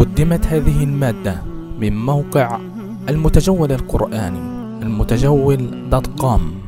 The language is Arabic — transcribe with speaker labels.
Speaker 1: قدمت هذه المادة من موقع المتجول القرآني المتجول دوت كوم